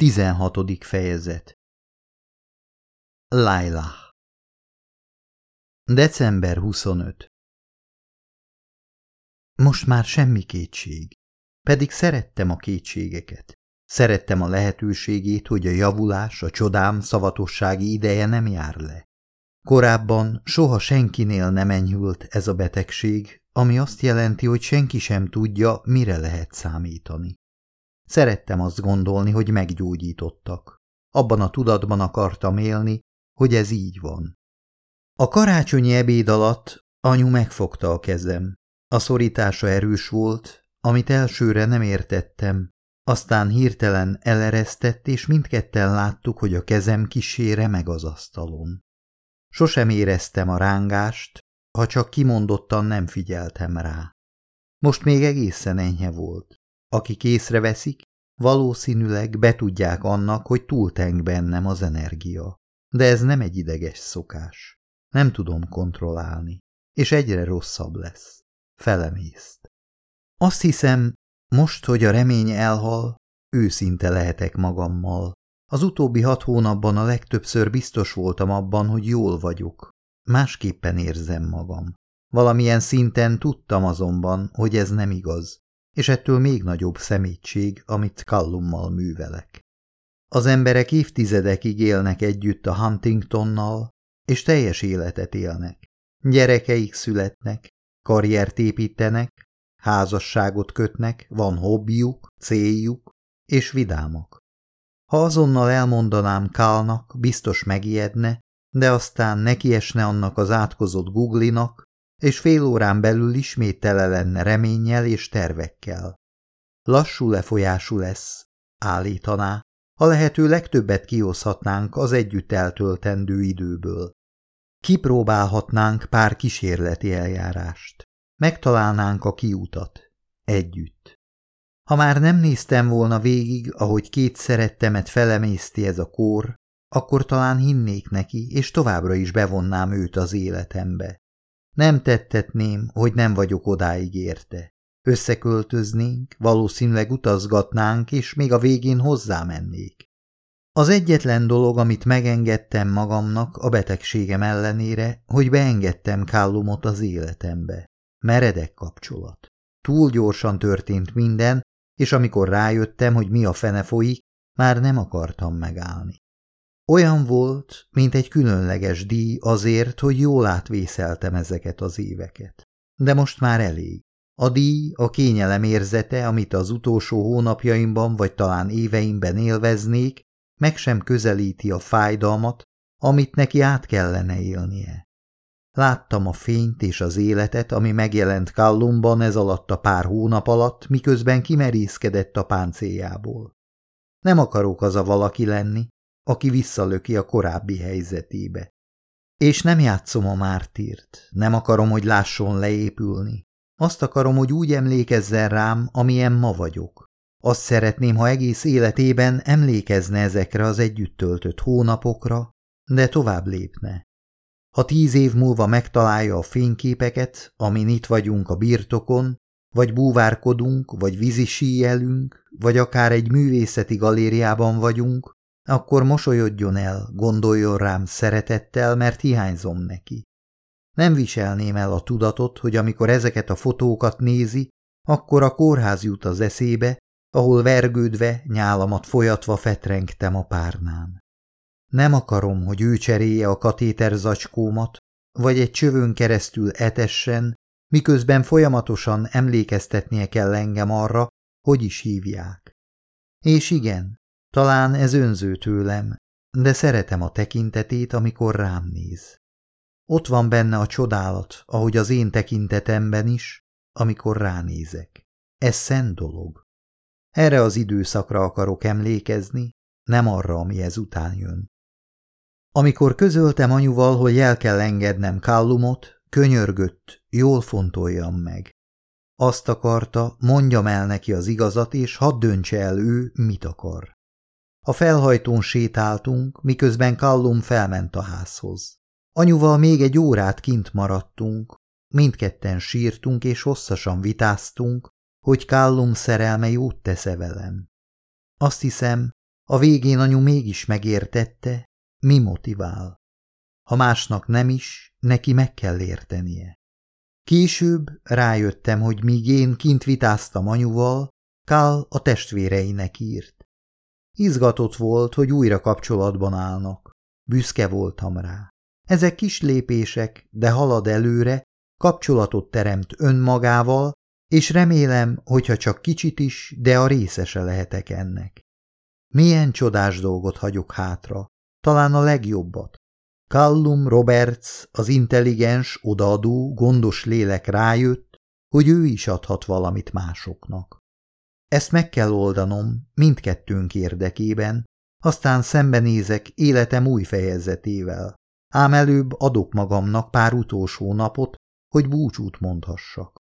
Tizenhatodik fejezet Laila December 25 Most már semmi kétség, pedig szerettem a kétségeket. Szerettem a lehetőségét, hogy a javulás, a csodám szavatossági ideje nem jár le. Korábban soha senkinél nem enyhült ez a betegség, ami azt jelenti, hogy senki sem tudja, mire lehet számítani. Szerettem azt gondolni, hogy meggyógyítottak. Abban a tudatban akartam élni, hogy ez így van. A karácsonyi ebéd alatt anyu megfogta a kezem. A szorítása erős volt, amit elsőre nem értettem, aztán hirtelen eleresztett, és mindketten láttuk, hogy a kezem kísére meg az asztalon. Sosem éreztem a rángást, ha csak kimondottan nem figyeltem rá. Most még egészen enyhe volt. Akik észreveszik, valószínűleg betudják annak, hogy túlteng bennem az energia. De ez nem egy ideges szokás. Nem tudom kontrollálni, és egyre rosszabb lesz. Felemészt. Azt hiszem, most, hogy a remény elhal, őszinte lehetek magammal. Az utóbbi hat hónapban a legtöbbször biztos voltam abban, hogy jól vagyok. Másképpen érzem magam. Valamilyen szinten tudtam azonban, hogy ez nem igaz és ettől még nagyobb szemétség, amit Callummal művelek. Az emberek évtizedekig élnek együtt a Huntingtonnal, és teljes életet élnek. Gyerekeik születnek, karriert építenek, házasságot kötnek, van hobbiuk, céljuk, és vidámak. Ha azonnal elmondanám Kálnak, biztos megijedne, de aztán nekiesne annak az átkozott Googlinak, és fél órán belül ismét tele lenne reménnyel és tervekkel. Lassú lefolyású lesz, állítaná, a lehető legtöbbet kihozhatnánk az együtt eltöltendő időből. Kipróbálhatnánk pár kísérleti eljárást. Megtalálnánk a kiutat. Együtt. Ha már nem néztem volna végig, ahogy két szerettemet felemészti ez a kór, akkor talán hinnék neki, és továbbra is bevonnám őt az életembe. Nem tettetném, hogy nem vagyok odáig érte. Összeköltöznénk, valószínűleg utazgatnánk, és még a végén hozzámennék. Az egyetlen dolog, amit megengedtem magamnak a betegségem ellenére, hogy beengedtem Kállumot az életembe. Meredek kapcsolat. Túl gyorsan történt minden, és amikor rájöttem, hogy mi a fene folyik, már nem akartam megállni. Olyan volt, mint egy különleges díj azért, hogy jól átvészeltem ezeket az éveket. De most már elég. A díj, a kényelem érzete, amit az utolsó hónapjaimban vagy talán éveimben élveznék, meg sem közelíti a fájdalmat, amit neki át kellene élnie. Láttam a fényt és az életet, ami megjelent Kallumban ez alatt a pár hónap alatt, miközben kimerészkedett a páncéljából. Nem akarok az a valaki lenni, aki visszalöki a korábbi helyzetébe. És nem játszom a mártírt, nem akarom, hogy lásson leépülni. Azt akarom, hogy úgy emlékezzen rám, amilyen ma vagyok. Azt szeretném, ha egész életében emlékezne ezekre az együtt töltött hónapokra, de tovább lépne. Ha tíz év múlva megtalálja a fényképeket, amin itt vagyunk a birtokon, vagy búvárkodunk, vagy vízisíjelünk, vagy akár egy művészeti galériában vagyunk, akkor mosolyodjon el, gondoljon rám szeretettel, mert hiányzom neki. Nem viselném el a tudatot, hogy amikor ezeket a fotókat nézi, akkor a kórház jut az eszébe, ahol vergődve, nyálamat folyatva fetrengtem a párnán. Nem akarom, hogy ő cserélje a katéter zacskómat, vagy egy csövön keresztül etessen, miközben folyamatosan emlékeztetnie kell engem arra, hogy is hívják. És igen, talán ez önző tőlem, de szeretem a tekintetét, amikor rám néz. Ott van benne a csodálat, ahogy az én tekintetemben is, amikor ránézek. Ez szent dolog. Erre az időszakra akarok emlékezni, nem arra, ami ezután jön. Amikor közöltem anyuval, hogy el kell engednem Kallumot, könyörgött, jól fontoljam meg. Azt akarta, mondjam el neki az igazat, és hadd döntse el ő, mit akar. A felhajtón sétáltunk, miközben Kallum felment a házhoz. Anyuval még egy órát kint maradtunk, mindketten sírtunk és hosszasan vitáztunk, hogy Kallum szerelme jót tesz velem. Azt hiszem, A végén anyu mégis megértette, mi motivál. Ha másnak nem is, neki meg kell értenie. Később rájöttem, hogy míg én kint vitáztam anyuval, Kál a testvéreinek írt. Izgatott volt, hogy újra kapcsolatban állnak. Büszke voltam rá. Ezek kis lépések, de halad előre, kapcsolatot teremt önmagával, és remélem, hogyha csak kicsit is, de a részese lehetek ennek. Milyen csodás dolgot hagyok hátra, talán a legjobbat. Callum Roberts, az intelligens, odaadó, gondos lélek rájött, hogy ő is adhat valamit másoknak. Ezt meg kell oldanom mindkettőnk érdekében, aztán szembenézek életem új fejezetével, ám előbb adok magamnak pár utolsó napot, hogy búcsút mondhassak.